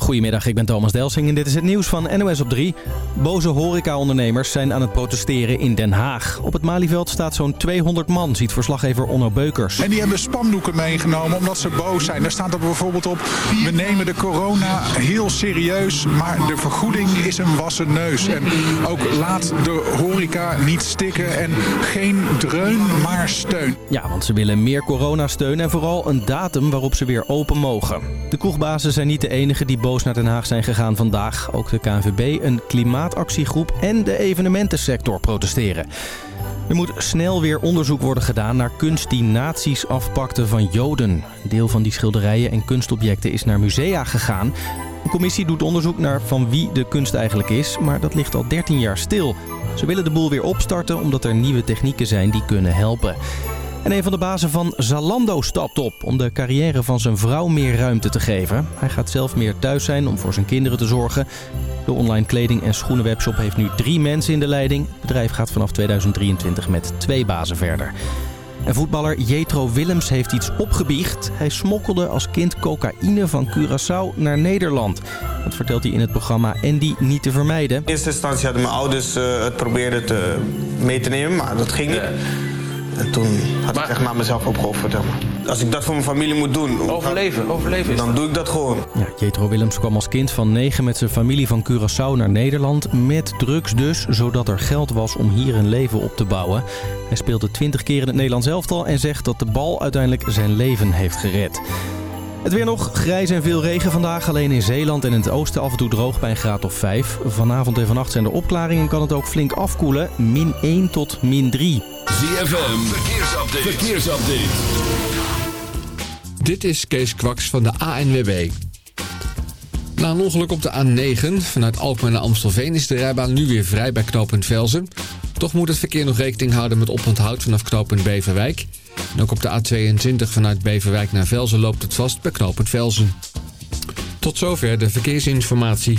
Goedemiddag, ik ben Thomas Delsing en dit is het nieuws van NOS op 3. Boze horecaondernemers zijn aan het protesteren in Den Haag. Op het Malieveld staat zo'n 200 man, ziet verslaggever Onno Beukers. En die hebben spandoeken meegenomen omdat ze boos zijn. Daar staat er bijvoorbeeld op, we nemen de corona heel serieus, maar de vergoeding is een wassen neus. En ook laat de horeca niet stikken en geen dreun, maar steun. Ja, want ze willen meer coronasteun en vooral een datum waarop ze weer open mogen. De kroegbazen zijn niet de enige die naar Den Haag zijn gegaan vandaag. Ook de KNVB, een klimaatactiegroep en de evenementensector protesteren. Er moet snel weer onderzoek worden gedaan naar kunst die nazi's afpakte van Joden. Deel van die schilderijen en kunstobjecten is naar musea gegaan. De commissie doet onderzoek naar van wie de kunst eigenlijk is, maar dat ligt al 13 jaar stil. Ze willen de boel weer opstarten omdat er nieuwe technieken zijn die kunnen helpen. En een van de bazen van Zalando stapt op om de carrière van zijn vrouw meer ruimte te geven. Hij gaat zelf meer thuis zijn om voor zijn kinderen te zorgen. De online kleding- en schoenenwebshop heeft nu drie mensen in de leiding. Het bedrijf gaat vanaf 2023 met twee bazen verder. En voetballer Jetro Willems heeft iets opgebiecht. Hij smokkelde als kind cocaïne van Curaçao naar Nederland. Dat vertelt hij in het programma Andy niet te vermijden. In eerste instantie hadden mijn ouders uh, het probeerden te, mee te nemen, maar dat ging niet. En toen had maar... ik echt maar mezelf opgeofferd. Als ik dat voor mijn familie moet doen... Overleven, overleven Dan doe ik dat gewoon. Ja, Jetro Willems kwam als kind van negen met zijn familie van Curaçao naar Nederland. Met drugs dus, zodat er geld was om hier een leven op te bouwen. Hij speelde twintig keer in het Nederlands elftal en zegt dat de bal uiteindelijk zijn leven heeft gered. Het weer nog grijs en veel regen vandaag. Alleen in Zeeland en in het oosten af en toe droog bij een graad of 5. Vanavond en vannacht zijn er opklaringen en kan het ook flink afkoelen. Min 1 tot min 3. ZFM, verkeersupdate. verkeersupdate. Dit is Kees Kwaks van de ANWB. Na een ongeluk op de A9 vanuit Alkmaar naar Amstelveen... is de rijbaan nu weer vrij bij knooppunt Velzen. Toch moet het verkeer nog rekening houden met oponthoud vanaf knooppunt Beverwijk... En ook op de A22 vanuit Beverwijk naar Velzen loopt het vast bij knooppunt Velzen. Tot zover de verkeersinformatie.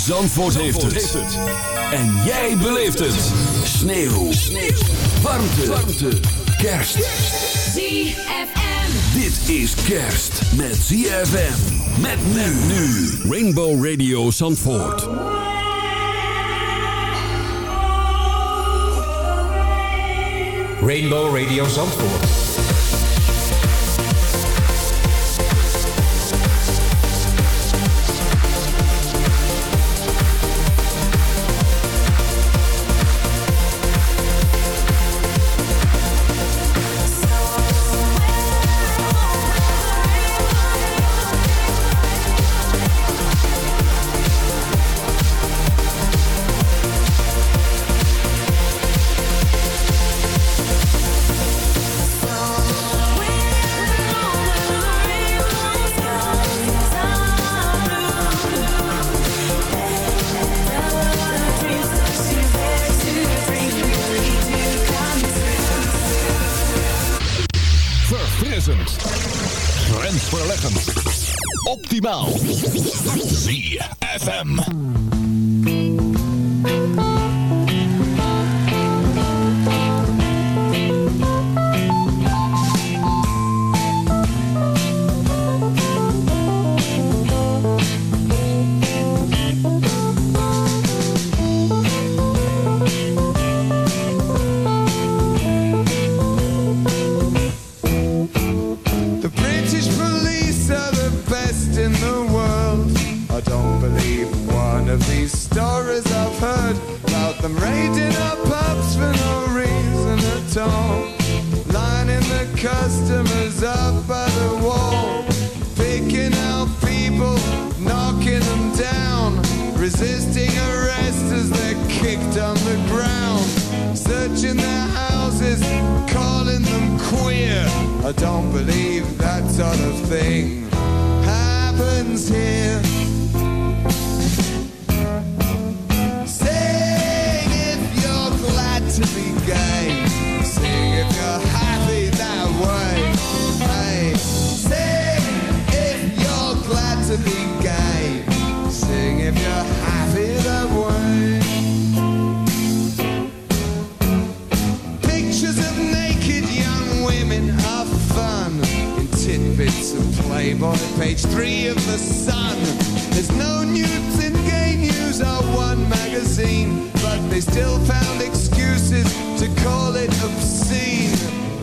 Zandvoort, heeft, het. En jij beleeft het. Sneeuw. Sneeuw. Warmte. Warmte. Kerst. ZFM. Dit is kerst met ZFM. Met men nu. Rainbow Radio Zandvoort. Rainbow Radio Zandvoort. Page three of the Sun. There's no nudes in gay news or one magazine, but they still found excuses to call it obscene.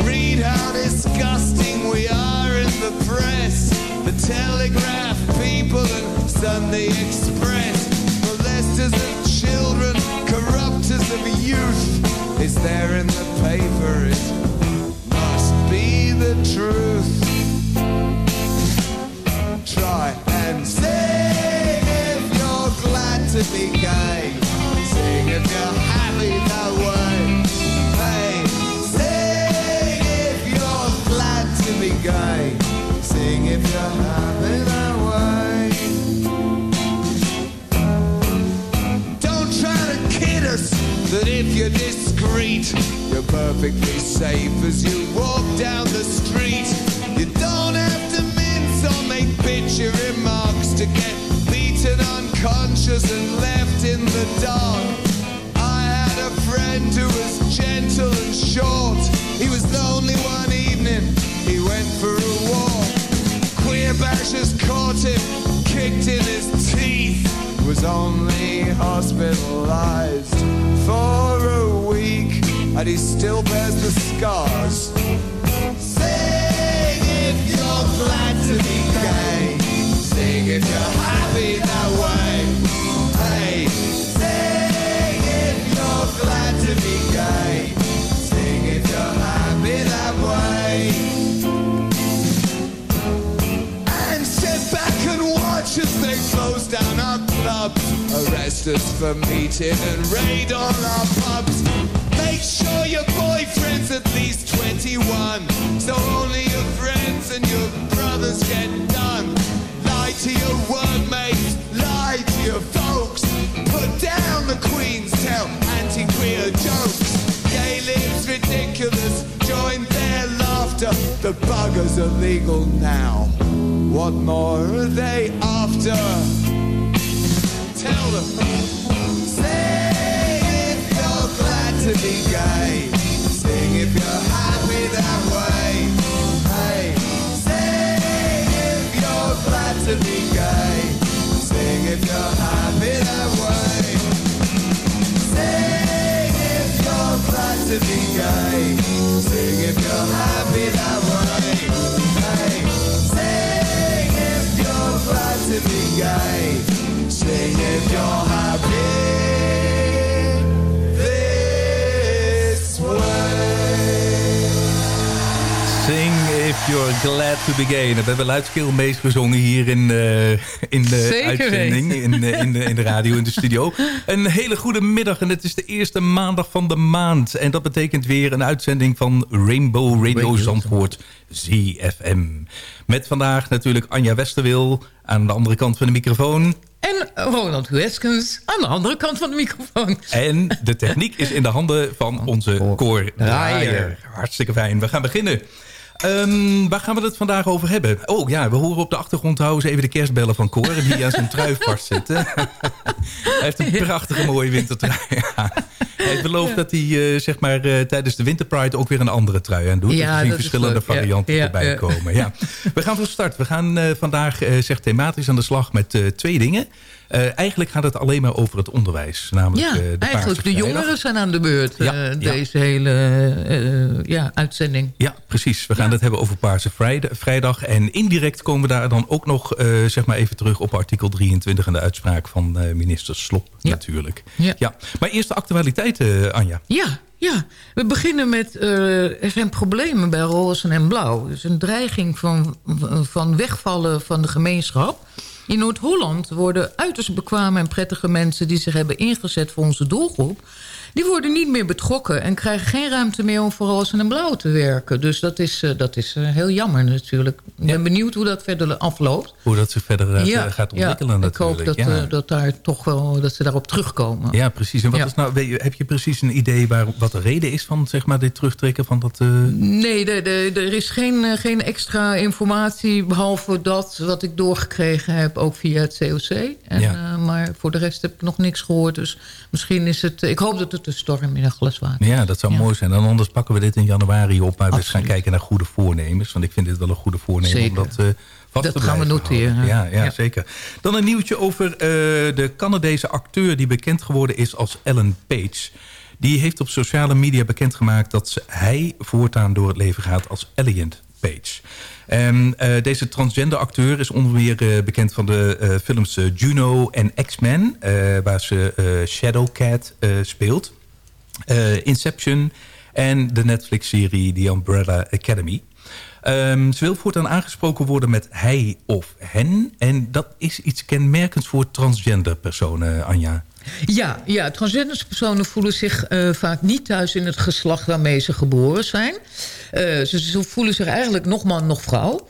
Read how disgusting we are in the press. The Telegraph, People, and Sunday Express. Molesters of children, corrupters of youth. Is there in the paper? It must be the truth. To be gay. Sing if you're happy that way. Hey, sing if you're glad to be gay. Sing if you're happy that way. Don't try to kid us that if you're discreet, you're perfectly safe as you walk down the street. You don't have to mince or make bitchy remarks to get beaten unconscious and left in the dark. I had a friend who was gentle and short. He was lonely one evening. He went for a walk. Queer bashers caught him, kicked in his teeth. Was only hospitalized for a week, and he still bears the scars. Us for meeting and raid all our pubs. Make sure your boyfriend's at least 21. So only your friends and your brothers get done. Lie to your workmates, lie to your folks. Put down the Queen's tell anti-queer jokes. Gay lives ridiculous, join their laughter. The buggers are legal now. What more are they after? Tell them. Say if you're glad to be gay. Sing if you're happy that way. Hey, say if you're glad to be gay. Sing if you're happy that way. Sing if you're glad to be gay. Sing if you're happy that way. Hey, sing if you're glad to be gay. You're glad to be gay. Dat hebben we luidskeel meest gezongen hier in, eh, in de Zeker uitzending. In, de- in, de, in de radio, in de studio. Een hele goede middag en het is de eerste maandag van de maand. En dat betekent weer een uitzending van Rainbow Radio Zandvoort ZFM. Met vandaag natuurlijk Anja Westerwil aan de andere kant van de microfoon. En Ronald Hueskens aan de andere kant van de microfoon. En de techniek is in de handen van onze Cor Draaier. Hartstikke fijn. We gaan beginnen. Ehm, waar gaan we het vandaag over hebben? Oh ja, we horen op de achtergrond trouwens even de kerstbellen van Cor... die aan zijn trui vastzitten. hij heeft een prachtige mooie wintertrui. Ja. Hij heeft beloofd dat hij eh, zeg maar, eh, tijdens de Winterpride ook weer een andere trui aan doet. Ja, dus we zien verschillende varianten ja, erbij komen. Ja. We gaan van start. We gaan eh, vandaag zeg thematisch aan de slag met twee dingen. Eh, eigenlijk gaat het alleen maar over het onderwijs. Namelijk, Ja, eh, de eigenlijk de jongeren zijn aan de beurt. Ja, eh, ja. Deze hele ja, uitzending. Ja, precies. We gaan het hebben over Paarse Vrijda- Vrijdag. En indirect komen we daar dan ook nog zeg maar even terug op artikel 23... en de uitspraak van minister Slop natuurlijk. Ja. Maar eerst de actualiteiten, Anja. Ja, ja. We beginnen met... eh, er zijn problemen bij roze en blauw. Dus een dreiging van, van wegvallen van de gemeenschap. In Noord-Holland worden uiterst bekwame en prettige mensen... die zich hebben ingezet voor onze doelgroep... die worden niet meer betrokken... en krijgen geen ruimte meer om voor roze en blauw te werken. Dus dat is, eh, dat is eh, heel jammer natuurlijk. Ik ben benieuwd hoe dat verder afloopt. Hoe dat zich verder eh, gaat ontwikkelen ja, ik hoop natuurlijk. dat, dat, daar toch wel, dat ze daarop terugkomen. Ja, precies. En wat is nou, weet je- heb je precies een idee waar, wat de reden is van zeg maar, dit terugtrekken van dat... Nee, de, de, er is geen, geen extra informatie... behalve dat wat ik doorgekregen heb, ook via het COC. En, Ja. maar voor de rest heb ik nog niks gehoord. Dus misschien is het... Ik hoop dat het storm in een glas water Ja, dat zou Ja. mooi zijn. En anders pakken we dit in januari op. Maar we gaan kijken naar goede voornemens. Want ik vind dit wel een goede voornemen Zeker. om dat eh vast Dat te gaan we noteren. Ja, ja, Ja. zeker. Dan een nieuwtje over eh, de Canadese acteur... die bekend geworden is als Ellen Page. Die heeft op sociale media bekendgemaakt... dat ze- hij voortaan door het leven gaat als Elliot Page. En, eh, deze transgender acteur is onder meer eh, bekend van de eh, films eh, Juno en X-Men... eh, waar ze eh, Shadowcat eh, speelt eh, Inception en de Netflix-serie The Umbrella Academy. Ehm, ze wil voortaan aangesproken worden met hij of hen. En dat is iets kenmerkends voor transgender personen, Anja. Ja, ja transgenderspersonen voelen zich eh, vaak niet thuis in het geslacht waarmee ze geboren zijn. Eh, ze, voelen zich eigenlijk nog man, nog vrouw.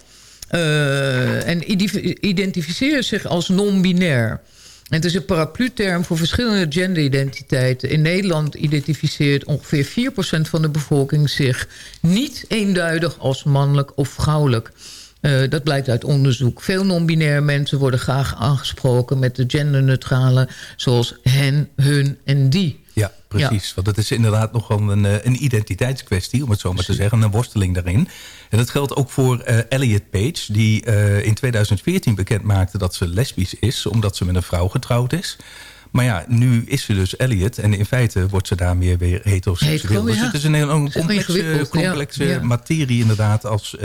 En ide- identificeren zich als non-binair. Het is een paraplu-term voor verschillende genderidentiteiten. In Nederland identificeert ongeveer 4% van de bevolking zich niet eenduidig als mannelijk of vrouwelijk. Eh, dat blijkt uit onderzoek. Veel non-binaire mensen worden graag aangesproken met de genderneutrale... zoals hen, hun en die. Ja, precies. Want het is inderdaad nogal een, eh, een identiteitskwestie, om het zo maar te zeggen. Een worsteling daarin. En dat geldt ook voor eh, Elliot Page, die eh, in 2014 bekend maakte dat ze lesbisch is, omdat ze met een vrouw getrouwd is. Maar ja, nu is ze dus Elliot en in feite wordt ze daarmee weer heteroseksueel. Hetero, dus ja. het is een, is complexe, Ja. materie inderdaad als...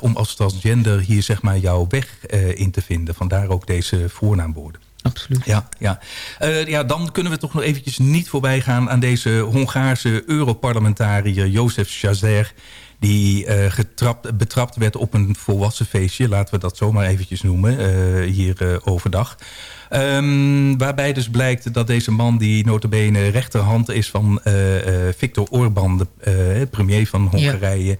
om als transgender hier zeg maar jouw weg in te vinden. Vandaar ook deze voornaamwoorden. Absoluut. Ja, ja. Eh, ja, dan kunnen we toch nog eventjes niet voorbij gaan... aan deze Hongaarse Europarlementariër Jozef Chazer... die eh, getrapt, betrapt werd op een volwassen feestje. Laten we dat zomaar eventjes noemen, eh, hier overdag. Ehm, waarbij dus blijkt dat deze man die notabene rechterhand is van Viktor Orbán... de premier van Hongarije...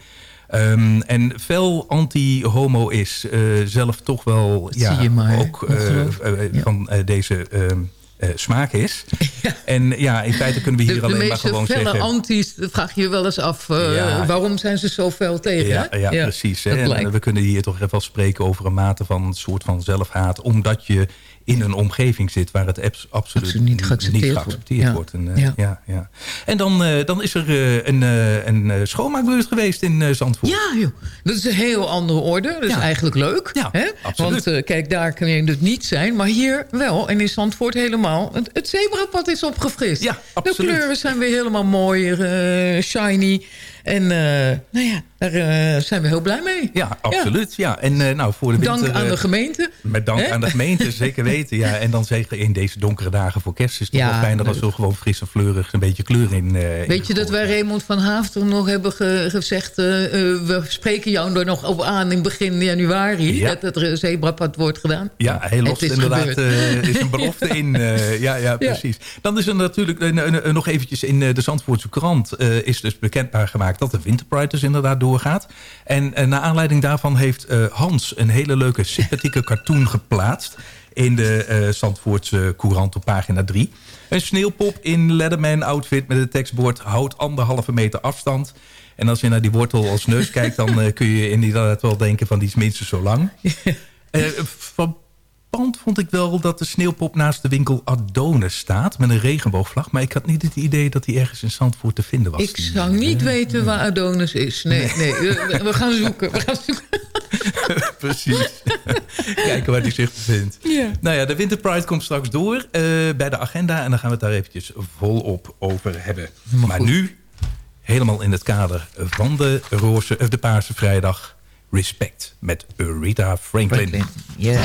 Ehm, en fel anti-homo is eh, zelf toch wel ja, zie je maar, ook eh, eh, van deze ehm, eh, smaak is. En ja, in feite kunnen we De, hier de alleen maar meeste gewoon felle zeggen... anti's vraag je je wel eens af... Ja. waarom zijn ze zo fel tegen? Ja, precies. En we kunnen hier toch even wel spreken over een mate van een soort van zelfhaat. Omdat je in een omgeving zit waar het abs- absoluut, Absoluut niet geaccepteerd Ja. wordt. En, eh, Ja. ja. Ja, en dan, eh, dan is er eh, een, een schoonmaakbeurt geweest in Zandvoort. Ja, joh. Dat is een heel andere orde. Dat is eigenlijk leuk. Ja, hè? absoluut. Want kijk, daar kun je dus niet zijn. Maar hier wel. En in Zandvoort helemaal. Het, het zebrapad is opgefrist. Ja, De kleuren zijn weer helemaal mooi, eh, shiny. En nou ja, daar eh, zijn we heel blij mee. Ja, absoluut. Ja. En eh, nou, voor de Dank winter, aan eh, de gemeente. Met dank aan de gemeente, zeker weten. Ja. En dan zeker in deze donkere dagen voor kerst is het toch Ja, wel fijn dat er zo gewoon fris en fleurig een beetje kleur in eh, Weet je dat wij Raymond van Haaf toen nog hebben ge- gezegd... eh, eh, we spreken jou er nog op aan in begin januari... Ja. dat het zebrapad wordt gedaan? Ja, heel los inderdaad. eh, is een belofte in. eh, ja, ja, precies. Dan is er natuurlijk eh, eh, eh, nog eventjes in eh, de Zandvoortse krant... eh, is dus bekendbaar gemaakt dat de Winterpride dus inderdaad doorgaat. En eh, naar aanleiding daarvan heeft eh, Hans een hele leuke sympathieke cartoon geplaatst... in de eh Zandvoortse Courant op pagina 3. Een sneeuwpop in Leatherman-outfit met het tekstbord... houdt anderhalve meter afstand... En als je naar die wortel als neus kijkt... dan kun je inderdaad wel denken van die is minstens zo lang. Van pand vond ik wel dat de sneeuwpop naast de winkel Adonis staat... met een regenboogvlag. Maar ik had niet het idee dat die ergens in Zandvoort te vinden was. Ik zou niet weten waar Adonis is. Nee, nee. we- we gaan zoeken. We gaan zoeken. Precies. Kijken waar hij zich bevindt. Ja. Nou ja, de Winter Pride komt straks door eh, bij de agenda. En dan gaan we het daar eventjes volop over hebben. maar nu, helemaal in het kader van de, roze, of de Paarse Vrijdag... Respect met Rita Franklin. Franklin. Ja.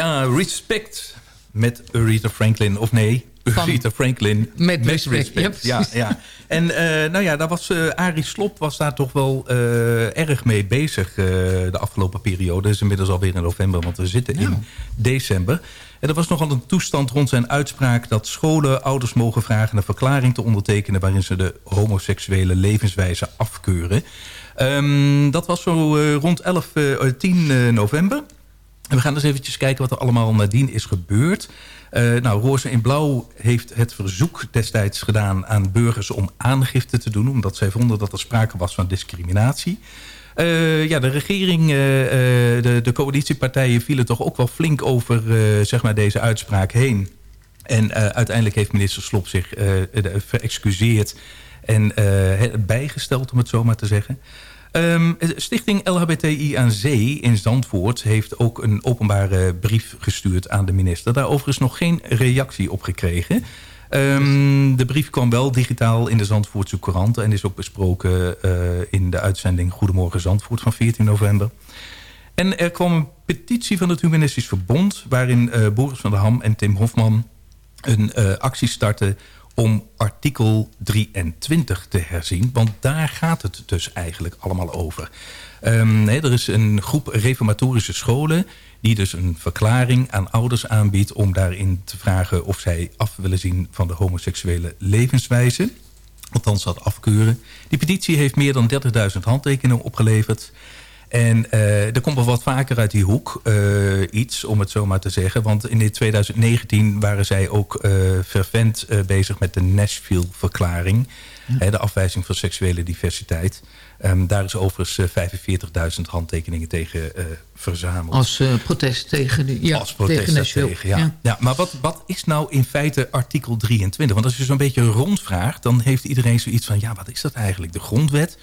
Ja, Respect met Rita Franklin. Of nee, Rita Franklin Met respect, ja, Ja. En eh, nou ja, daar was eh Arie Slop was daar toch wel eh, erg mee bezig de afgelopen periode. Is inmiddels alweer in november, want we zitten in december. En er was nogal een toestand rond zijn uitspraak... dat scholen ouders mogen vragen een verklaring te ondertekenen... waarin ze de homoseksuele levenswijze afkeuren. Ehm, dat was zo rond 11, eh, 10 eh, november. We gaan dus eventjes kijken wat er allemaal nadien is gebeurd. Eh, nou, Roze in Blauw heeft het verzoek destijds gedaan aan burgers om aangifte te doen... omdat zij vonden dat er sprake was van discriminatie. Eh, ja, de regering, eh, de, de coalitiepartijen vielen toch ook wel flink over zeg maar deze uitspraak heen. En uiteindelijk heeft minister Slop zich verexcuseerd en bijgesteld, om het zo maar te zeggen. Ehm, Stichting LHBTI aan Zee in Zandvoort heeft ook een openbare brief gestuurd aan de minister. Daar overigens nog geen reactie op gekregen. Ehm, de brief kwam wel digitaal in de Zandvoortse Courant en is ook besproken eh, in de uitzending Goedemorgen Zandvoort van 14 november. En er kwam een petitie van het Humanistisch Verbond... waarin eh, Boris van der Ham en Tim Hofman een eh, actie starten... om artikel 23 te herzien. Want daar gaat het dus eigenlijk allemaal over. Ehm, er is een groep reformatorische scholen... die dus een verklaring aan ouders aanbiedt... om daarin te vragen of zij af willen zien van de homoseksuele levenswijze... Althans dat afkeuren. Die petitie heeft meer dan 30.000 handtekeningen opgeleverd. En eh, er komt wel wat vaker uit die hoek eh, iets, om het zo maar te zeggen. Want in 2019 waren zij ook eh fervent bezig met de Nashville-verklaring. De afwijzing van seksuele diversiteit. Ehm, daar is overigens eh, 45.000 handtekeningen tegen verzameld. Als protest tegen, de, ja, Als protest tegen Nashville. daartegen, ja. ja. maar wat, wat is nou in feite artikel 23? Want als je zo'n beetje rondvraagt... dan heeft iedereen zoiets van... ja, wat is dat eigenlijk? De grondwet?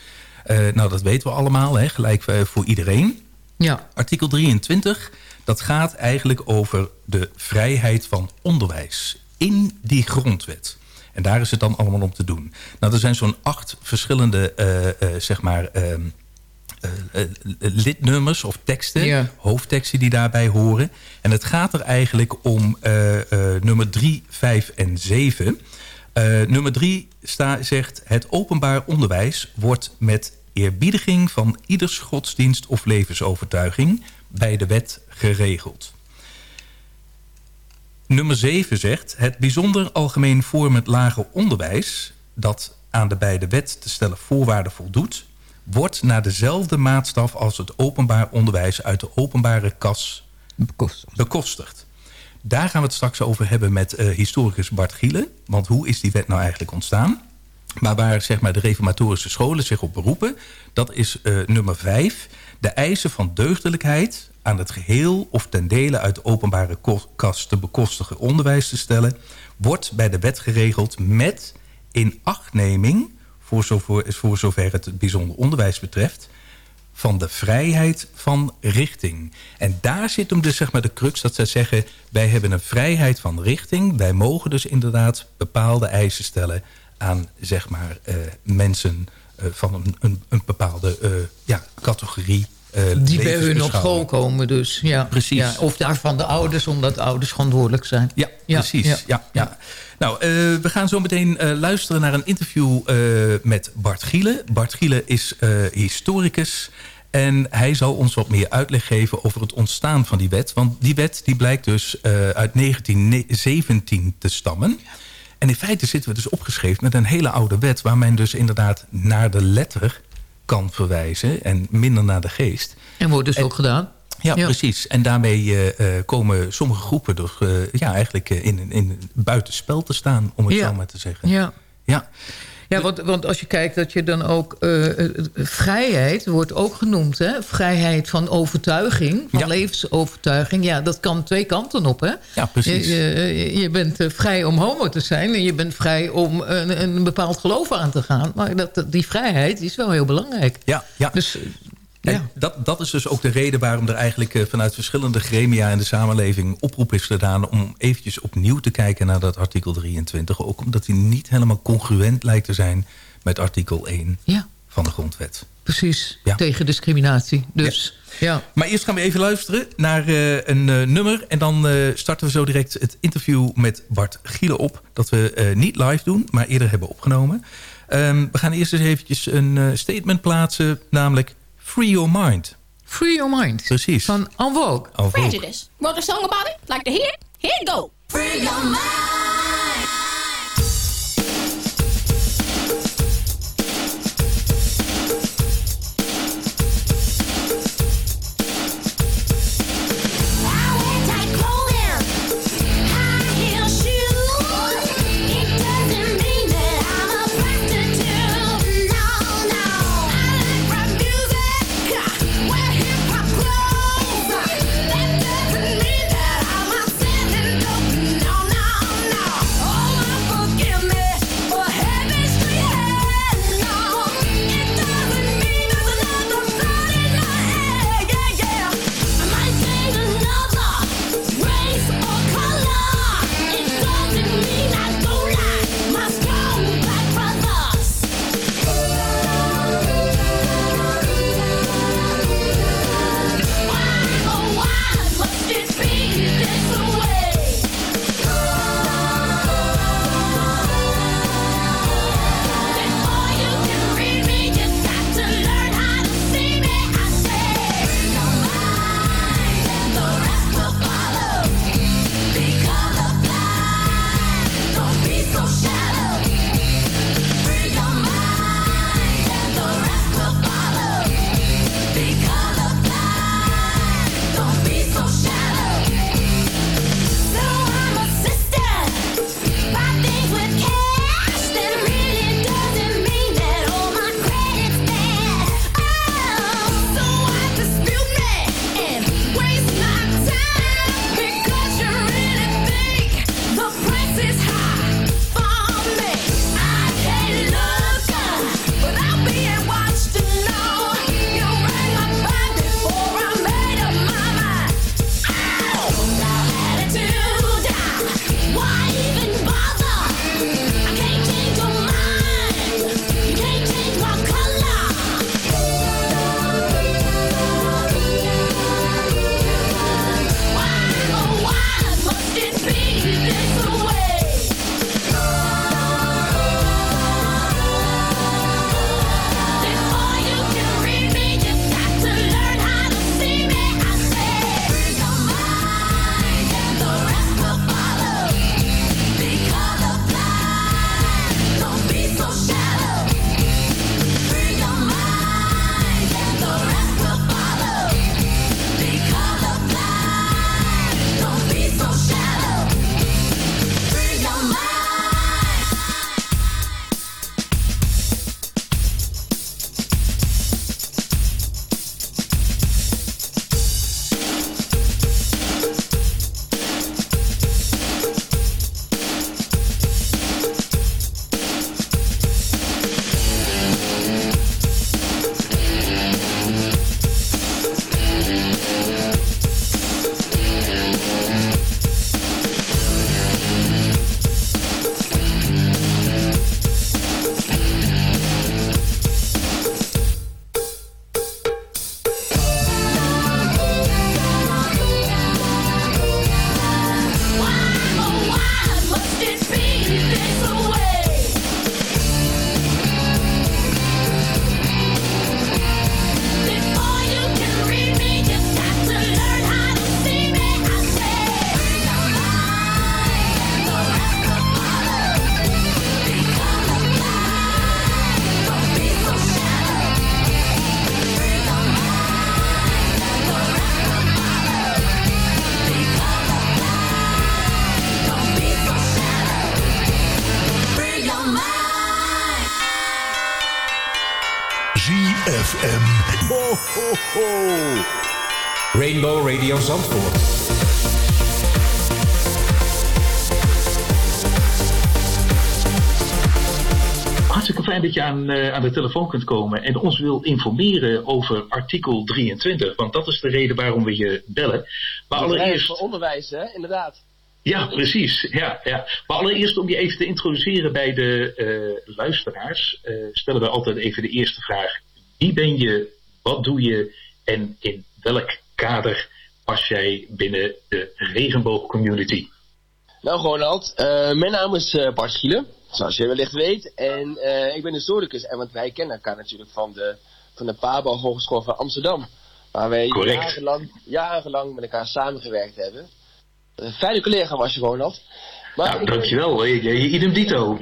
Eh, nou, dat weten we allemaal, hè, gelijk eh, voor iedereen. Ja. Artikel 23, dat gaat eigenlijk over de vrijheid van onderwijs in die grondwet. En daar is het dan allemaal om te doen. Nou, er zijn zo'n acht verschillende, eh, zeg maar... ehm, eh, eh, lidnummers of teksten, Ja. hoofdteksten die daarbij horen. En het gaat er eigenlijk om nummer 3, 5 en 7. Eh, nummer 3 sta, zegt... het openbaar onderwijs wordt met eerbiediging van ieders godsdienst of levensovertuiging bij de wet geregeld. Nummer 7 zegt... het bijzonder algemeen vormend lager onderwijs... dat aan de bij de wet te stellen voorwaarden voldoet... wordt naar dezelfde maatstaf als het openbaar onderwijs... uit de openbare kas bekostigd. Daar gaan we het straks over hebben met eh, historicus Bart Gielen. Want hoe is die wet nou eigenlijk ontstaan? Maar waar zeg maar, de reformatorische scholen zich op beroepen... dat is eh, nummer 5. De eisen van deugdelijkheid aan het geheel of ten dele uit de openbare ko- kas te bekostigen onderwijs te stellen... wordt bij de wet geregeld met inachtneming... voor zover, voor zover het bijzonder onderwijs betreft van de vrijheid van richting. En daar zit hem dus zeg maar de crux dat zij zeggen... wij hebben een vrijheid van richting. Wij mogen dus inderdaad bepaalde eisen stellen aan zeg maar, eh, mensen eh, van een, een, een bepaalde eh, ja, categorie. Eh, Die bij hun op school komen dus. Ja. Precies. Ja, of daarvan de ouders, omdat ouders verantwoordelijk zijn. Ja, precies. Ja. ja. Ja, Nou, eh, we gaan zo meteen eh, luisteren naar een interview met Bart Gielen. Bart Gielen is historicus. En hij zal ons wat meer uitleg geven over het ontstaan van die wet. Want die wet die blijkt dus uit 1917 te stammen. En in feite zitten we dus opgeschreven met een hele oude wet... waar men dus inderdaad naar de letter kan verwijzen... en minder naar de geest. En wordt dus ook gedaan. Ja, Ja. precies. En daarmee eh, eh, komen sommige groepen dus, ja, eigenlijk in, in buitenspel te staan, om het Ja. zo maar te zeggen. Ja. Ja, Ja, want, want als je kijkt dat je dan ook... eh, eh, vrijheid wordt ook genoemd, hè? Vrijheid van overtuiging, van Ja. levensovertuiging. Ja, dat kan twee kanten op, hè? ja precies. Je, je, bent eh, vrij om homo te zijn... en je bent vrij om een, een bepaald geloof aan te gaan. Maar dat, die vrijheid is wel heel belangrijk. ja, ja. Dus En ja. dat, dat is dus ook de reden waarom er eigenlijk eh, vanuit verschillende gremia in de samenleving oproep is gedaan om eventjes opnieuw te kijken naar dat artikel 23. Ook omdat hij niet helemaal congruent lijkt te zijn met artikel 1 ja, van de grondwet. precies. Ja. Tegen discriminatie. Dus ja. Maar eerst gaan we even luisteren naar eh, een eh, nummer. En dan starten we zo direct het interview met Bart Gielen op. Dat we niet live doen, maar eerder hebben opgenomen. Ehm, we gaan eerst eens eventjes een statement plaatsen. Namelijk Free Your Mind. Free Your Mind. Precies. Van En Vogue. Prejudice. Wrote a song about it. Like to hear it? Here it go. Free your mind. Aan, eh, aan de telefoon kunt komen en ons wil informeren over artikel 23. Want dat is de reden waarom we je bellen. Maar allereerst. onderwijs, hè? Inderdaad. Ja, precies. Ja, ja. Maar allereerst om je even te introduceren bij de eh, luisteraars, eh, stellen we altijd even de eerste vraag. Wie ben je, wat doe je en in welk kader pas jij binnen de regenboogcommunity? Nou, Ronald, eh, mijn naam is Bart Schielen, zoals je wellicht weet. En eh, ik ben historicus. En want wij kennen elkaar natuurlijk van de, van de Pabo Hogeschool van Amsterdam. Waar wij Correct. jarenlang, jarenlang met elkaar samengewerkt hebben. Een fijne collega was je, Ronald. Maar Nou, ik- dankjewel. Je, je, je idem dito.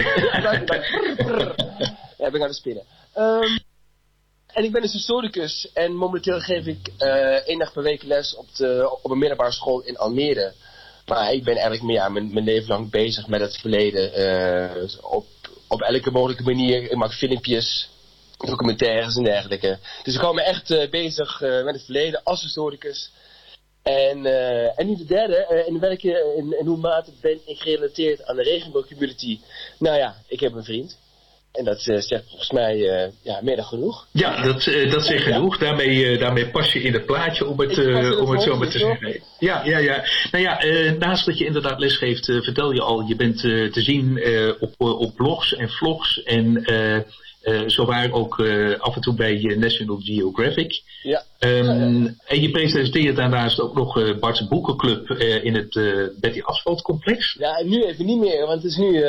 Ja, ben ik aan het spinnen. Ehm, en ik ben dus historicus en momenteel geef ik eh één dag per week les op, de, op een middelbare school in Almere. Maar ik ben eigenlijk meer, ja, mijn, mijn leven lang bezig met het verleden. eh, op, op elke mogelijke manier. Ik maak filmpjes, documentaires en dergelijke. Dus ik hou me echt eh, bezig eh, met het verleden als historicus. En, en nu de derde, in welke in, in hoe mate ben ik gerelateerd aan de regenboogcommunity? Nou ja, ik heb een vriend. En dat eh, zegt volgens mij eh, ja, meer dan genoeg. Ja, dat, eh, dat zegt genoeg. Daarmee, daarmee pas je in het plaatje, om het, om het zo maar te zeggen. Ja, ja, ja. Nou ja, naast dat je inderdaad lesgeeft, vertel je al, je bent te zien op, op blogs en vlogs en eh eh zowaar ook eh, af en toe bij eh, National Geographic. Ja. Ehm, En je presenteert daarnaast ook nog eh, Bart's Boekenclub in het Betty Asphalt complex. Ja, en nu even niet meer, want het is nu,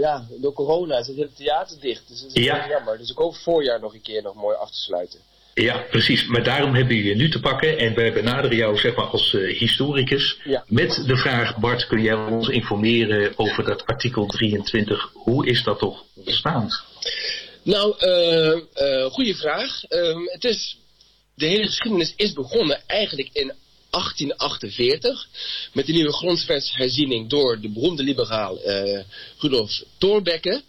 ja, door corona is het hele theater dicht. Dus dat is Ja. jammer. Dus ik hoop voorjaar nog een keer nog mooi af te sluiten. Ja, precies. Maar daarom hebben we je nu te pakken en wij benaderen jou zeg maar als historicus Ja. met de vraag, Bart, kun jij ons informeren over dat artikel 23? Hoe is dat toch ontstaan? Nou, eh eh goede vraag. Ehm, het is, de hele geschiedenis is begonnen eigenlijk in 1848 met de nieuwe grondwetsherziening door de beroemde liberaal eh, Rudolf Thorbecke.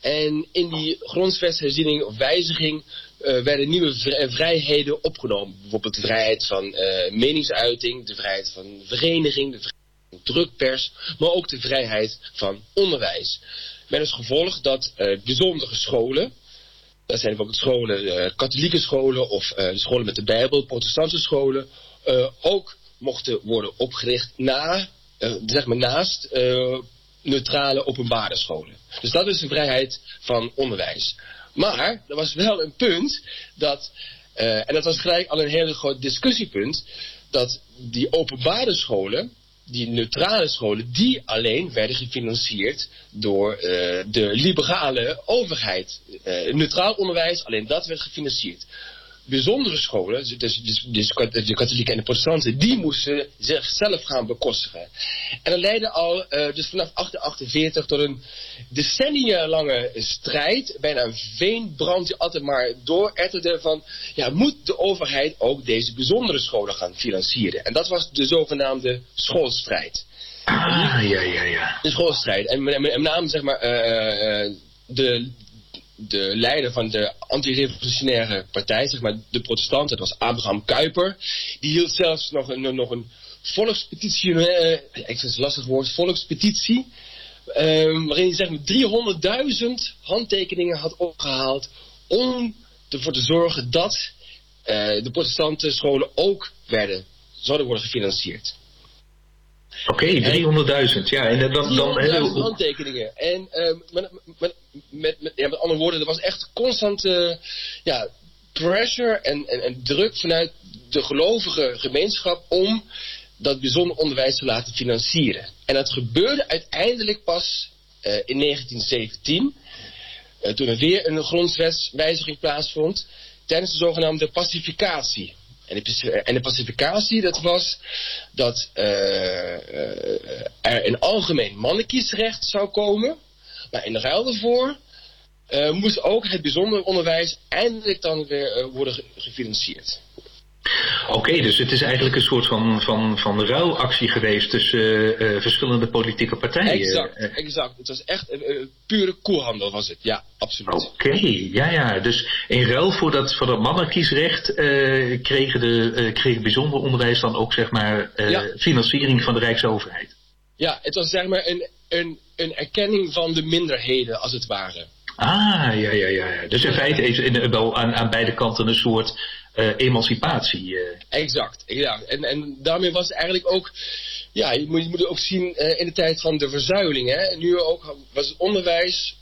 En in die grondwetsherziening of wijziging eh, werden nieuwe vri- vrijheden opgenomen. Bijvoorbeeld de vrijheid van meningsuiting, de vrijheid van vereniging, de vrijheid van drukpers, maar ook de vrijheid van onderwijs. Met als gevolg dat eh, bijzondere scholen, dat zijn bijvoorbeeld scholen, eh, katholieke scholen of eh, scholen met de Bijbel, protestantse scholen, eh, ook mochten worden opgericht na, eh, zeg maar naast eh, neutrale openbare scholen. Dus dat is de vrijheid van onderwijs. Maar er was wel een punt dat, eh, en dat was gelijk al een hele groot discussiepunt, dat die openbare scholen, die neutrale scholen, die alleen werden gefinancierd door eh, de liberale overheid. Eh, neutraal onderwijs, alleen dat werd gefinancierd. Bijzondere scholen, dus, dus, dus, dus de katholieken en de protestanten, die moesten zichzelf gaan bekostigen. En dat leidde al eh, dus vanaf 1848 tot een decennia lange strijd, bijna een veenbrand die altijd maar dooretterde van, ja, moet de overheid ook deze bijzondere scholen gaan financieren? En dat was de zogenaamde schoolstrijd. Ah, ja, ja, ja. De schoolstrijd. En met, name zeg maar eh, de, de leider van de antirevolutionaire partij, zeg maar de protestanten, dat was Abraham Kuyper. Die hield zelfs nog een, nog een volkspetitie, eh, ik vind het lastig woord, volkspetitie. eh, waarin hij zeg maar 300.000 handtekeningen had opgehaald om ervoor te zorgen dat eh, de protestante scholen ook werden, zouden worden gefinancierd. Oké, 300.000. Ja, en dan, dan, dan 300.000 hebben we... handtekeningen. En eh, met, met, met, ja, met andere woorden, er was echt constante ja, pressure en, en, en druk vanuit de gelovige gemeenschap om dat bijzonder onderwijs te laten financieren. En dat gebeurde uiteindelijk pas eh, in 1917, eh, toen er weer een grondwetswijziging plaatsvond, tijdens de zogenaamde pacificatie. En de, pacificatie, dat was dat eh, eh, er een algemeen mannenkiesrecht zou komen. Maar in ruil daarvoor eh, moest ook het bijzonder onderwijs eindelijk dan weer worden ge- gefinancierd. Oké, dus het is eigenlijk een soort van, van, van ruilactie geweest tussen eh, verschillende politieke partijen. Exact, Eh, exact. Het was echt eh, eh, pure koelhandel was het. Ja, absoluut. Oké, ja, ja. Dus in ruil voor dat, voor dat mannenkiesrecht eh, kregen, de, eh kreeg bijzonder onderwijs dan ook zeg maar eh, Ja. financiering van de Rijksoverheid. Ja, het was zeg maar een, een, een erkenning van de minderheden, als het ware. Ah, ja, ja, ja. ja. Dus in feite is er wel aan, aan beide kanten een soort eh, emancipatie. eh. Exact, ja. En, en daarmee was het eigenlijk ook... Ja, je moet, je moet het ook zien eh, in de tijd van de verzuiling. Hè. Nu ook was het onderwijs...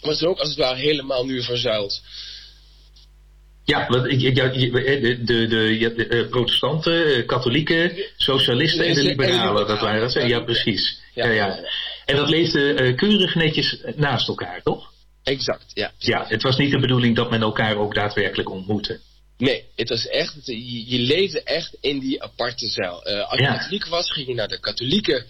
was er ook als het ware helemaal nu verzuild. Ja, want ik- ik- ja, de, de, de, de, eh, protestanten, eh, katholieken, socialisten en de En de liberalen, dat waren dat. ja. Precies. Ja, Ja. En dat leefde eh, keurig netjes naast elkaar, toch? Exact, ja. Ja, het was niet de bedoeling dat men elkaar ook daadwerkelijk ontmoette. Nee, het was echt, je, je leefde echt in die aparte zuil. Eh, als je Ja. katholiek was, ging je naar de katholieke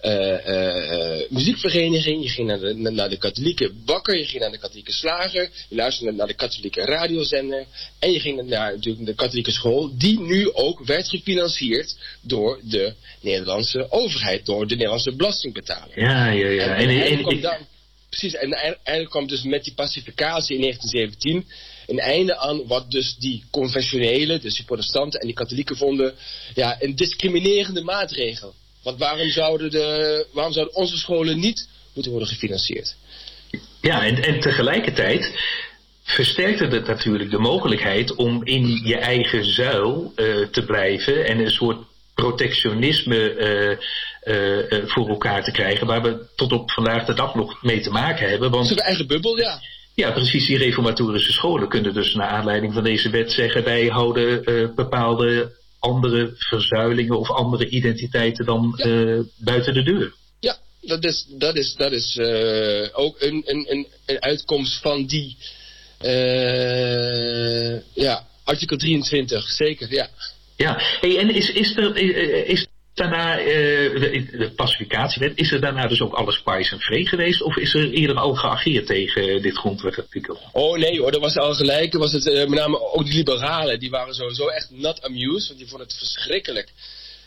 eh, eh, muziekvereniging, je ging naar de, naar de katholieke bakker, je ging naar de katholieke slager, je luisterde naar de katholieke radiozender en je ging naar natuurlijk de katholieke school, die nu ook werd gefinancierd door de Nederlandse overheid, door de Nederlandse belastingbetaler. Ja, ja, ja. En, En, en, precies, en kwam dus met die pacificatie in 1917 een einde aan wat dus die conventionele, dus die protestanten en die katholieken vonden, ja, een discriminerende maatregel. Want waarom zouden, de, waarom zouden onze scholen niet moeten worden gefinancierd? Ja, en, en tegelijkertijd versterkte het natuurlijk de mogelijkheid om in je eigen zuil eh, te blijven en een soort protectionisme eh, eh, voor elkaar te krijgen, waar we tot op vandaag de dag nog mee te maken hebben. Want Zo'n eigen bubbel, ja. Ja, precies, die reformatorische scholen kunnen dus naar aanleiding van deze wet zeggen wij houden eh, bepaalde andere verzuilingen of andere identiteiten dan eh, buiten de deur. Ja, dat is, dat is, dat is eh, ook een, een, een, uitkomst van die, ja, artikel 23, zeker, ja. Ja, hey, en is, is er is daarna eh, de, de pacificatiewet, is er daarna dus ook alles spice en vree geweest? Of is er eerder al geageerd tegen dit grondwetartikel? Oh nee hoor, dat was al gelijk. Was het, eh, met name ook die liberalen, die waren sowieso echt not amused. Want die vonden het verschrikkelijk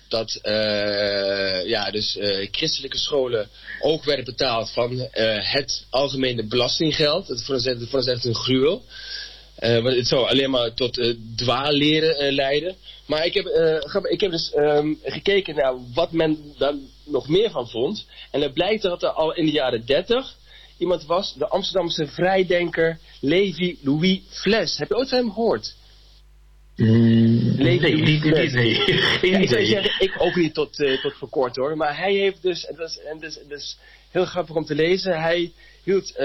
dat eh, ja, dus, christelijke scholen ook werden betaald van het algemene belastinggeld. Dat dat vonden ze echt een gruwel. Eh, het zou alleen maar tot eh dwaalleren eh, leiden. Maar ik heb, ik heb dus ehm, gekeken naar wat men daar nog meer van vond. En het blijkt dat er al in de jaren 30 iemand was, de Amsterdamse vrijdenker Levi Louis Fles. Heb je ooit van hem gehoord? nee, Louis niet, Fles. nee, Ja, ik zou zeggen, ik ook niet tot, tot voor kort hoor. Maar hij heeft dus, en dat is, en dat is heel grappig om te lezen, hij hield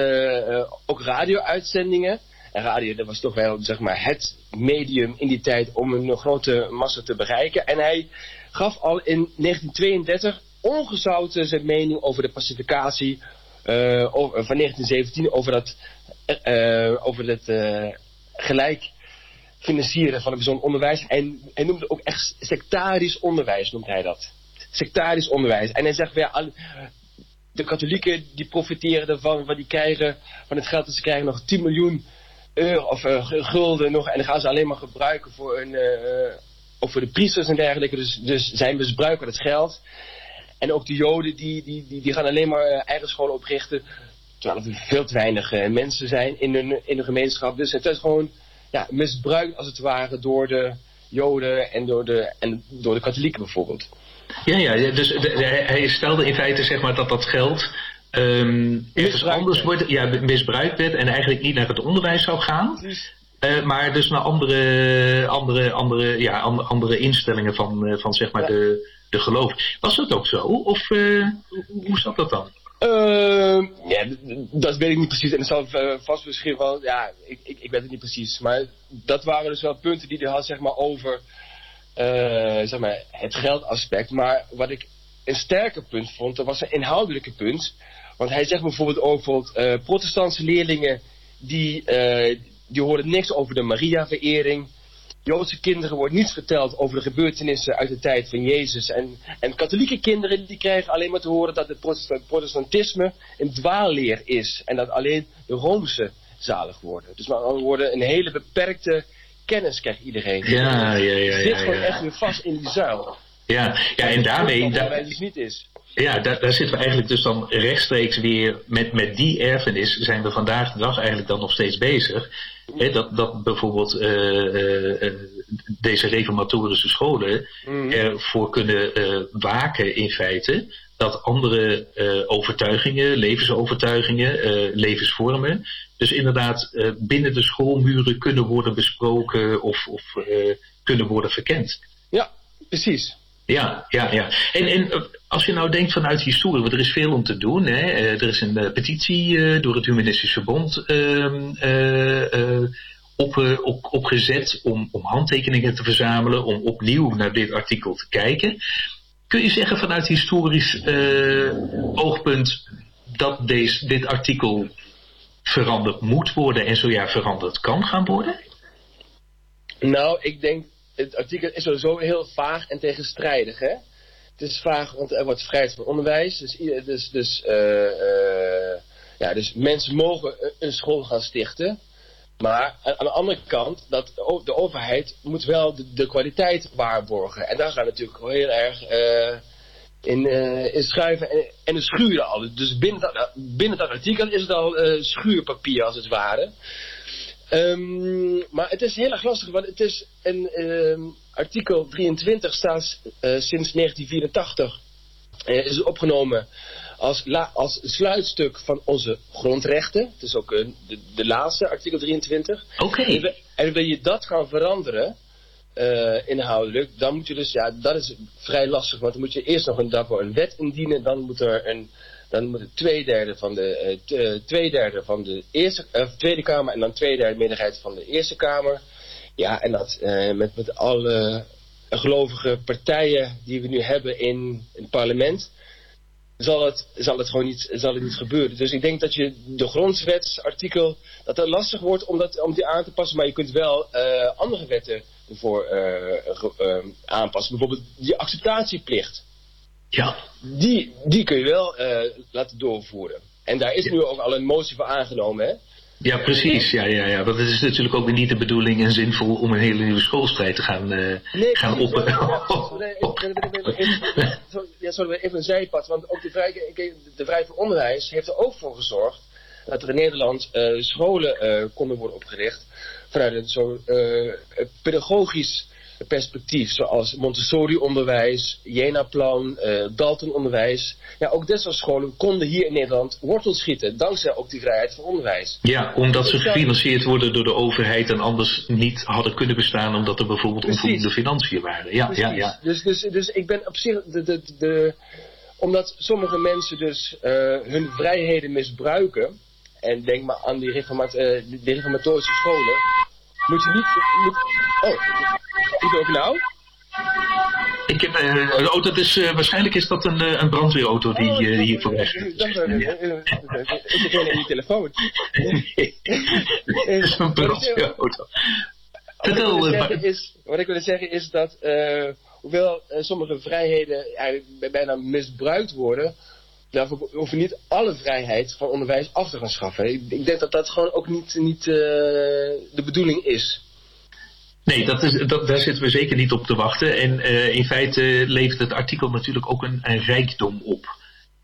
ook radio-uitzendingen. En radio, dat was toch wel zeg maar, het medium in die tijd om een grote massa te bereiken. En hij gaf al in 1932 ongezouten zijn mening over de pacificatie eh, over- van 1917, over dat, eh, eh, over dat eh, gelijk financieren van een bijzonder onderwijs. En hij noemde ook echt sectarisch onderwijs, noemt hij dat. Sectarisch onderwijs. En hij zegt, ja, de katholieken die profiteren ervan, want die krijgen van het geld dat ze krijgen nog 10 miljoen euro of eh, gu- gulden nog. En dan gaan ze alleen maar gebruiken voor, een, eh, ook voor de priesters en dergelijke. Dus, dus zij misbruiken het geld. En ook de joden die, die, die, die gaan alleen maar eh, eigen scholen oprichten. Terwijl er veel te weinig mensen zijn in hun, in hun gemeenschap. Dus het is gewoon ja, misbruikt als het ware door de joden en door de, en door de katholieken bijvoorbeeld. Ja, ja, dus de- de- hij stelde in feite zeg maar, dat dat geld ehm ergens anders wordt, ja, misbruikt werd en eigenlijk niet naar het onderwijs zou gaan. eh, maar dus naar andere, andere, andere, ja, andere, instellingen van, eh, van zeg maar de, de geloof. Was dat ook zo? Of eh, hoe, hoe zat dat dan? Ehm, ja, dat weet ik niet precies. En dat zal vast misschien wel, ja, ik, ik, ik weet het niet precies. Maar dat waren dus wel punten die hij had, zeg maar, over zeg maar, het geldaspect. Maar wat ik een sterker punt vond, dat was een inhoudelijke punt. Want hij zegt bijvoorbeeld ook, bijvoorbeeld, eh, protestantse leerlingen, die, eh, die horen niks over de Maria-verering. Joodse kinderen wordt niets verteld over de gebeurtenissen uit de tijd van Jezus. En, en katholieke kinderen die krijgen alleen maar te horen dat het protestant- protestantisme een dwaalleer is. En dat alleen de Roomse zalig worden. Dus maar dan worden een hele beperkte kennis krijgt iedereen. Ja, ja, ja, ja, zit gewoon echt weer vast in die zuil. Ja, ja en daarmee... Dat da- dus niet is. Ja, daar, daar zitten we eigenlijk dus dan rechtstreeks weer met, met die erfenis zijn we vandaag de dag eigenlijk dan nog steeds bezig. Dat, dat bijvoorbeeld eh, eh, eh, deze reformatorische scholen ervoor kunnen waken in feite dat andere overtuigingen, levensovertuigingen, levensvormen, dus inderdaad binnen de schoolmuren kunnen worden besproken of, of kunnen worden verkend. Ja, precies. Ja, ja, ja. En, en eh, als je nou denkt vanuit historie, want er is veel om te doen. Hè? Eh, er is een eh, petitie door het Humanistische Bond ehm, eh, eh, op, op, opgezet om, om handtekeningen te verzamelen, om opnieuw naar dit artikel te kijken. Kun je zeggen vanuit historisch oogpunt dat deze, dit artikel veranderd moet worden en zo ja veranderd kan gaan worden? Nou, ik denk, het artikel is sowieso heel vaag en tegenstrijdig, hè? Het is vaag, want er wordt vrijheid van onderwijs. Dus, dus, dus, eh, eh, ja, dus mensen mogen een- school gaan stichten. Maar aan de andere kant, dat de overheid moet wel de, kwaliteit waarborgen. En daar gaan we natuurlijk heel erg eh, in, schuiven en, en schuren al. Dus binnen dat, binnen dat artikel is het al schuurpapier als het ware. Ehm, maar het is heel erg lastig, want het is een ehm, artikel 23 staat eh, sinds 1984 eh, is opgenomen als, la- als sluitstuk van onze grondrechten. Het is ook een, de, de laatste, artikel 23. Oké. En, wil je dat gaan veranderen, eh, inhoudelijk, dan moet je dus, ja, dat is vrij lastig, want dan moet je eerst nog een, daarvoor een wet indienen, dan moet er een, dan moet het twee derde van de, eh, eh, twee derde van de eerste, eh, Tweede Kamer en dan twee derde meerderheid van de Eerste Kamer. Ja, en dat met, met alle gelovige partijen die we nu hebben in, het parlement, zal het, zal het gewoon niet, zal het niet gebeuren. Dus ik denk dat je de grondwetsartikel, dat het lastig wordt om, dat, om die aan te passen, maar je kunt wel andere wetten ervoor aanpassen. Bijvoorbeeld die acceptatieplicht. Ja. Die, die kun je wel eh, laten doorvoeren. En daar is nu ook al een motie voor aangenomen, hè? Ja, precies. Ja, ja, ja. Want het is natuurlijk ook niet de bedoeling en zinvol om een hele nieuwe schoolstrijd te gaan, eh, gaan precies, op. ja. Nee, sorry, even een zijpad. Want ook de Vrij, de Vrij voor Onderwijs heeft er ook voor gezorgd dat er in Nederland eh, scholen konden worden opgericht vanuit een zo pedagogisch perspectief, zoals Montessori-onderwijs, Jena-plan, eh Dalton-onderwijs. Ja, ook dit soort scholen konden hier in Nederland wortels schieten, dankzij ook die vrijheid van onderwijs. Ja, omdat ze Dus gefinancierd worden door de overheid en anders niet hadden kunnen bestaan omdat er bijvoorbeeld Precies. onvoldoende financiën waren. Ja, ja, Precies. ja. Dus, dus, dus ik ben op zich, de, de, de, omdat sommige mensen dus eh, hun vrijheden misbruiken, en denk maar aan die reformat, eh, die die reformatorische scholen, moet je niet, moet, oh, is ook nou? Ik heb, eh, oh, dat is, eh, waarschijnlijk is dat een, eh, een brandweerauto die eh, hier voorbij Dat is een- in je telefoon. Dat is een brandweerauto. Wat ik, Vertel, eh, zeggen is, wat ik wilde zeggen is dat, hoewel sommige vrijheden eigenlijk bij- bijna misbruikt worden, daarvoor hoeven we niet alle vrijheid van onderwijs af te gaan schaffen. Ik, ik denk dat dat gewoon ook niet, niet de bedoeling is. Nee, dat is, dat, daar zitten we zeker niet op te wachten. En eh, in feite levert het artikel natuurlijk ook een, een rijkdom op.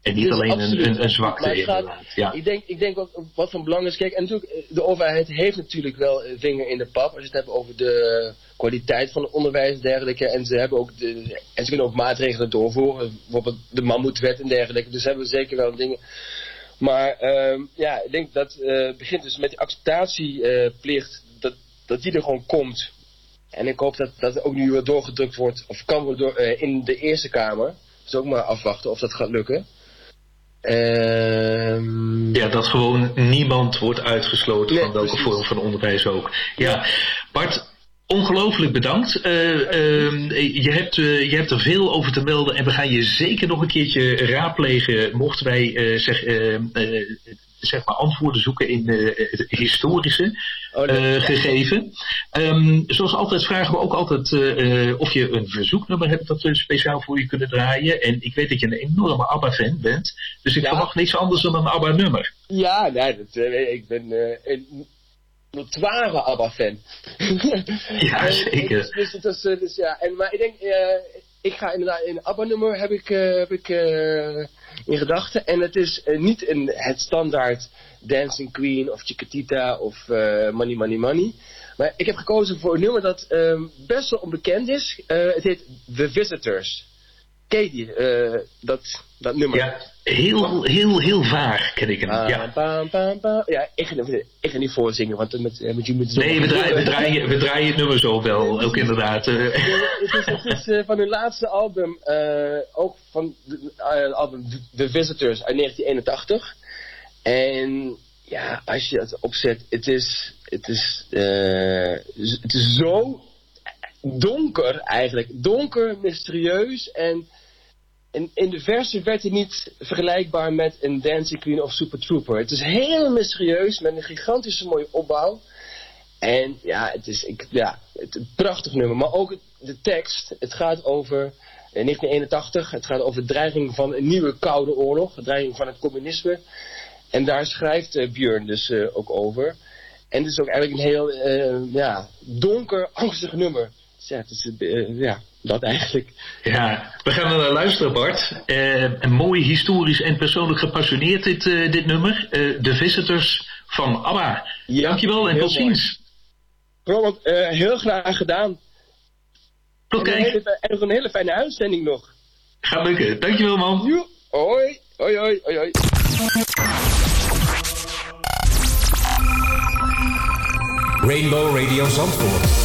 En niet Dus alleen een, een, een zwakte inderdaad. Ja. Ik, denk, ik denk ook wat van belang is. Kijk, en natuurlijk, eh, de overheid heeft natuurlijk wel eh, vinger in de pap. Als je het hebt over de kwaliteit van het onderwijs en dergelijke. En ze, hebben ook de, en ze kunnen ook maatregelen doorvoeren. Bijvoorbeeld de mammoetwet en dergelijke. Dus hebben we zeker wel dingen. Maar ehm, ja, ik denk dat het begint dus met die acceptatieplicht. dat, dat die er gewoon komt. En ik hoop dat dat ook nu weer doorgedrukt wordt. Of kan worden door, eh, in de Eerste Kamer. Dus ook maar afwachten of dat gaat lukken. Ehm, Ja, dat gewoon niemand wordt uitgesloten Nee, van welke precies. vorm van onderwijs ook. Ja, Bart, ongelooflijk bedankt. Eh, ehm, je, hebt, eh, je hebt er veel over te melden en we gaan je zeker nog een keertje raadplegen mochten wij zeg, eh, eh, zeg maar antwoorden zoeken in eh, het historische Oh, eh, gegeven. Ehm, zoals altijd vragen we ook altijd eh, of je een verzoeknummer hebt dat we speciaal voor je kunnen draaien. En ik weet dat je een enorme ABBA-fan bent, dus ik Ja. verwacht niets anders dan een ABBA-nummer. Ja, nee, dat, ik ben. een- notoire ABBA-fan. Ja, En, zeker. Dus, dus, dus ja, en, maar ik denk, ik ga inderdaad in een ABBA-nummer heb ik, heb ik in gedachten. En het is eh, niet een, het standaard Dancing Queen of Chiquitita of eh, Money Money Money. Maar ik heb gekozen voor een nummer dat ehm, best wel onbekend is. Eh, het heet The Visitors. Eh, dat, dat nummer? Ja, heel, heel, heel vaag ken ik hem. Bam, Ja. Ja, ik ga, ik ga niet voorzingen, want met, eh, met, met, Nee, we draaien, we, draaien, we draaien het nummer zo wel, ook inderdaad. eh. het is, eh, van hun laatste album, ook van het album The Visitors uit 1981. En ja, als je het opzet, het is, het is, het is zo donker eigenlijk. Donker, mysterieus en... En in de verse werd het niet vergelijkbaar met een Dancing Queen of Super Trooper. Het is heel mysterieus met een gigantische mooie opbouw. En ja, het is ik, ja, het, een prachtig nummer. Maar ook de tekst. Het gaat over eh, 1981. Het gaat over de dreiging van een nieuwe koude oorlog. De dreiging van het communisme. En daar schrijft eh, Björn dus eh, ook over. En het is ook eigenlijk een heel ja, donker, angstig nummer. Ja, het is, ja, dat eigenlijk. Ja, we gaan er naar luisteren, Bart. Eh, een mooi historisch en persoonlijk gepassioneerd dit, eh, dit nummer. Eh The Visitors van ABBA. Dankjewel en tot ziens. Roland, eh, heel graag gedaan. En een hele- En nog een hele fijne uitzending nog. Gaat lukken. Dankjewel, man. Joe. Hoi. Hoi, hoi, hoi, hoi. Rainbow Radio Zandvoort.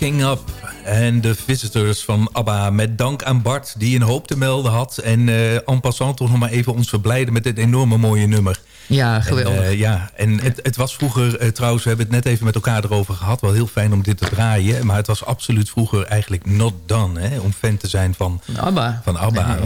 Cracking Up. En de visitors van ABBA. Met dank aan Bart, die een hoop te melden had. En eh en passant toch nog maar even ons verblijden met dit enorme mooie nummer. Ja, geweldig. En, eh, ja, en het, het was vroeger, eh, trouwens, we hebben het net even met elkaar erover gehad. Wel heel fijn om dit te draaien. Maar het was absoluut vroeger eigenlijk not done. Hè, om fan te zijn van ABBA. Van ABBA.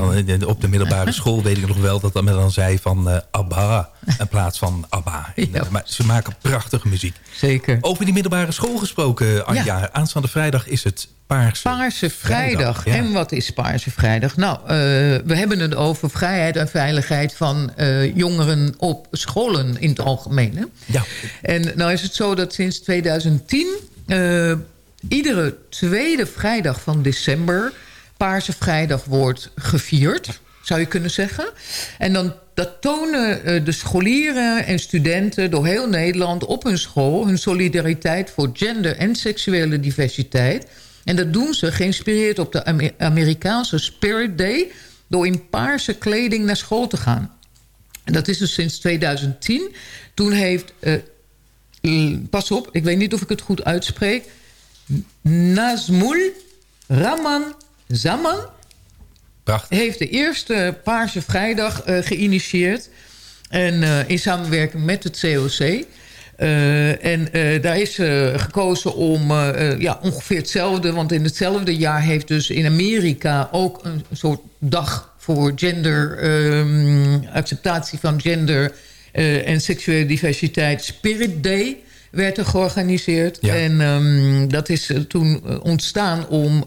Op de middelbare school weet ik nog wel dat men dan zei van ABBA. In plaats van ABBA. Maar ze maken prachtige muziek. Zeker. Over die middelbare school gesproken, Anja. Aanstaande vrijdag is het Paarse, Paarse Vrijdag. ja. En wat is Paarse Vrijdag? Nou, eh, we hebben het over vrijheid en veiligheid van eh, jongeren op scholen in het algemeen. Hè? Ja. En nou is het zo dat sinds 2010 eh, iedere tweede vrijdag van december Paarse Vrijdag wordt gevierd, zou je kunnen zeggen. En dan dat tonen eh, de scholieren en studenten door heel Nederland op hun school hun solidariteit voor gender en seksuele diversiteit. En dat doen ze geïnspireerd op de Amer- Amerikaanse Spirit Day door in paarse kleding naar school te gaan. En dat is dus sinds 2010. Toen heeft, eh, pas op, ik weet niet of ik het goed uitspreek... Nazmul Raman Zaman heeft de eerste Paarse Vrijdag eh, geïnitieerd. En eh, in samenwerking met het COC. Eh, en daar is gekozen om ja, ongeveer hetzelfde... want in hetzelfde jaar heeft dus in Amerika ook een soort dag voor gender... ehm, acceptatie van gender en seksuele diversiteit... Spirit Day werd er georganiseerd. En ehm, dat is toen ontstaan om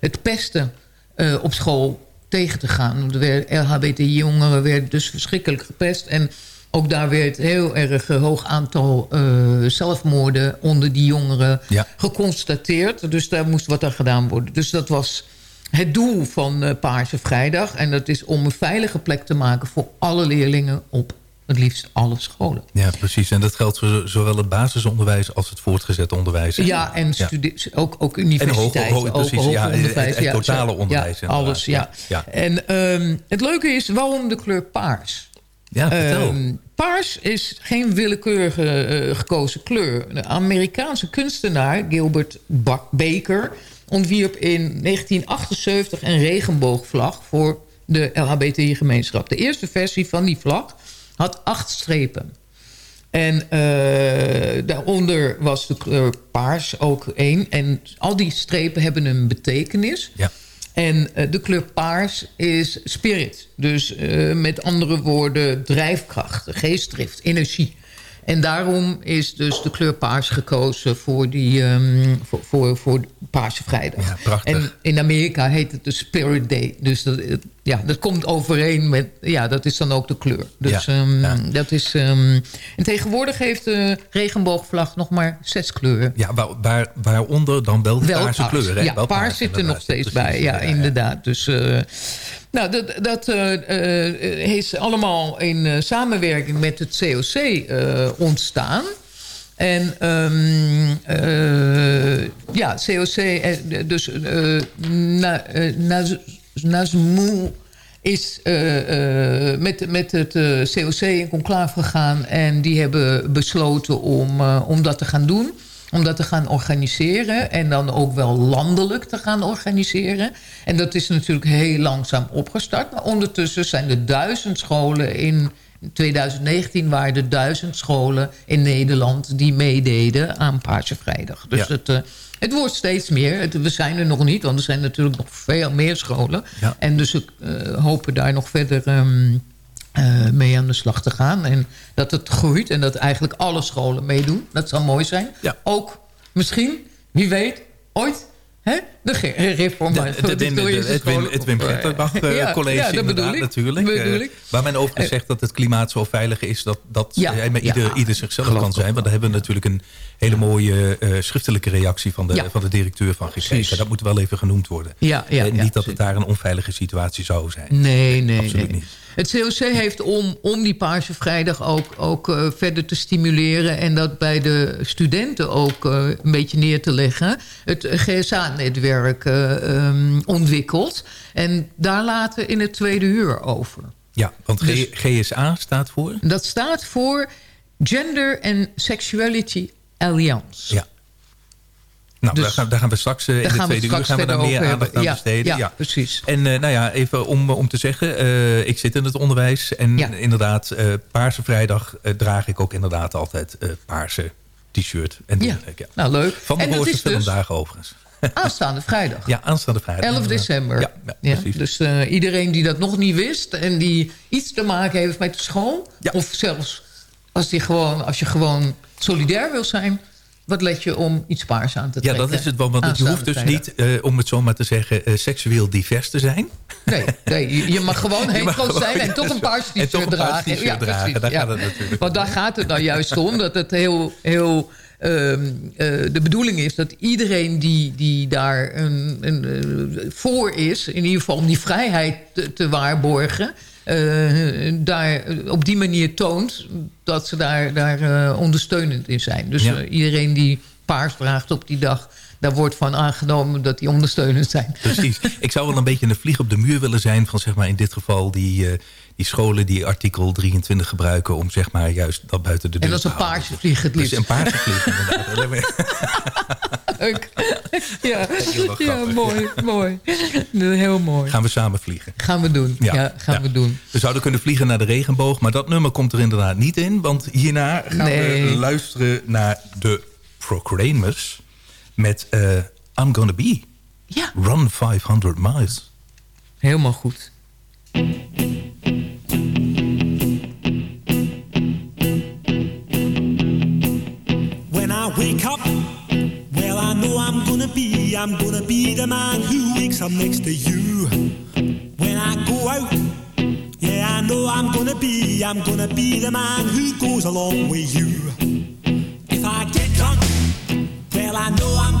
het pesten eh, op school tegen te gaan. Er werden LHBT-jongeren werden dus verschrikkelijk gepest. En ook daar werd heel erg een hoog aantal eh, zelfmoorden onder die jongeren Ja. geconstateerd. Dus daar moest wat aan gedaan worden. Dus dat was het doel van eh, Paarse Vrijdag. En dat is om een veilige plek te maken voor alle leerlingen op het liefst alle scholen. Ja, precies. En dat geldt voor zowel het basisonderwijs als het voortgezet onderwijs. Ja, en ook, ook universiteiten. En hoger- ook ja, onderwijs, het- het ja, totale onderwijs Ja, alles, ja. En ehm, het leuke is, waarom de kleur paars? Ja, vertel. Ehm, paars is geen willekeurige eh, gekozen kleur. De Amerikaanse kunstenaar Gilbert Ba- Baker ontwierp in 1978 een regenboogvlag voor de LHBTI-gemeenschap. De eerste versie van die vlag had acht strepen. En eh, daaronder was de kleur paars ook één. En al die strepen hebben een betekenis. Ja. En eh, de kleur paars is spirit. Dus eh, met andere woorden drijfkracht, geestdrift, energie. En daarom is dus de kleur paars gekozen voor, die, ehm, voor, voor, voor Paarse Vrijdag. Ja, prachtig. En in Amerika heet het de Spirit Day. Dus dat, ja, dat komt overeen met... Ja, dat is dan ook de kleur. Dus Ja, ehm, ja. dat is... ehm, en tegenwoordig heeft de regenboogvlag nog maar zes kleuren. Ja, waar, waar, waaronder dan wel de Wel paarse paars. kleur. Hè? Ja, Wel paars zit er nog steeds bij. Ja, inderdaad. Dus, eh, nou, dat, dat eh, eh, is allemaal in eh, samenwerking met het COC ontstaan. En ehm, eh, ja, COC, dus na, Nazmou is met, met het COC in conclave gegaan... en die hebben besloten om, om dat te gaan doen om dat te gaan organiseren. En dan ook wel landelijk te gaan organiseren. En dat is natuurlijk heel langzaam opgestart. Maar ondertussen zijn er duizend scholen in... 2019 waren er duizend scholen in Nederland die meededen aan Paarse Vrijdag. Dus Ja. het, eh, het wordt steeds meer. Het- we zijn er nog niet, want er zijn natuurlijk nog veel meer scholen. Ja. En dus we eh, hopen daar nog verder ehm, eh, mee aan de slag te gaan. En dat het groeit en dat eigenlijk alle scholen meedoen. Dat zou mooi zijn. Ook misschien, wie weet, ooit... Hè? De reformatie. De, de, de, de, het Wim, Pretterbach eh, Ja, college ja, dat bedoel inderdaad ik. natuurlijk. Eh, waar men overigens zegt dat het klimaat zo veilig is... dat, dat Ja, met ja. ieder, ieder zichzelf kan zijn. Want daar hebben we natuurlijk een hele mooie eh, schriftelijke reactie... Van de, Ja. van de directeur van gekregen. Dat moet wel even genoemd worden. Ja, ja, En ja, niet dat het daar een onveilige situatie zou zijn. Nee, nee, absoluut nee. niet. Het COC heeft om, om die Paarse Vrijdag ook, ook eh, verder te stimuleren... en dat bij de studenten ook eh, een beetje neer te leggen... het GSA-netwerk eh, ehm, ontwikkeld. En daar later in het tweede uur over. Ja, want G- Dus- GSA staat voor... Dat staat voor Gender and Sexuality Alliance. Ja. Nou, Dus- daar, gaan, daar gaan we straks eh, in de tweede uur gaan we daar meer aandacht aan Ja, besteden. ja, precies. En eh, nou ja, even om, om te zeggen, eh, ik zit in het onderwijs. En Ja. inderdaad, eh, Paarse Vrijdag eh, draag ik ook inderdaad altijd eh, paarse t-shirt. En Ja. dergelijke, Nou, leuk. Van de is dus- filmdagen overigens. Aanstaande vrijdag. Ja, aanstaande vrijdag. 11 inderdaad. december. Ja, ja, Ja, precies. dus eh, iedereen die dat nog niet wist... en die iets te maken heeft met de school... of zelfs als, die gewoon, als je gewoon solidair wil zijn... wat let je om iets paars aan te Ja, trekken. dat is het wel. Want je hoeft dus niet, eh, om het zo maar te zeggen, eh, seksueel divers te zijn. Nee, nee je- mag gewoon hetero zijn en toch een paars t-shirt dragen. Ja, dragen, daar ja. gaat het natuurlijk Want daar gaat het nou juist om. Dat het heel, heel ehm, eh, de bedoeling is dat iedereen die, die daar een, een, voor is... in ieder geval om die vrijheid te, te waarborgen... eh, daar op die manier toont dat ze daar, daar eh, ondersteunend in zijn. Dus Ja. eh, iedereen die paars draagt op die dag... daar wordt van aangenomen dat die ondersteunend zijn. Precies. Ik zou wel een beetje een vlieg op de muur willen zijn... van zeg maar in dit geval die, die scholen die artikel 23 gebruiken... om zeg maar juist dat buiten de deur En dat is te een paarse vlieg het Dus liefst. een paarse vlieg inderdaad. Leuk. Ja, ja mooi, mooi. Heel mooi. Gaan we samen vliegen. Gaan we doen. Ja, gaan we doen. We zouden kunnen vliegen naar de regenboog, maar dat nummer komt er inderdaad niet in. Want hierna gaan Nee. we luisteren naar de Proclaimers met eh, I'm Gonna Be. Ja. Run 500 miles. Helemaal goed. When I wake up, well, I know I'm gonna be, I'm gonna be the man who wakes up next to you. When I go out, yeah, I know I'm gonna be, I'm gonna be the man who goes along with you. If I get drunk, well, I know I'm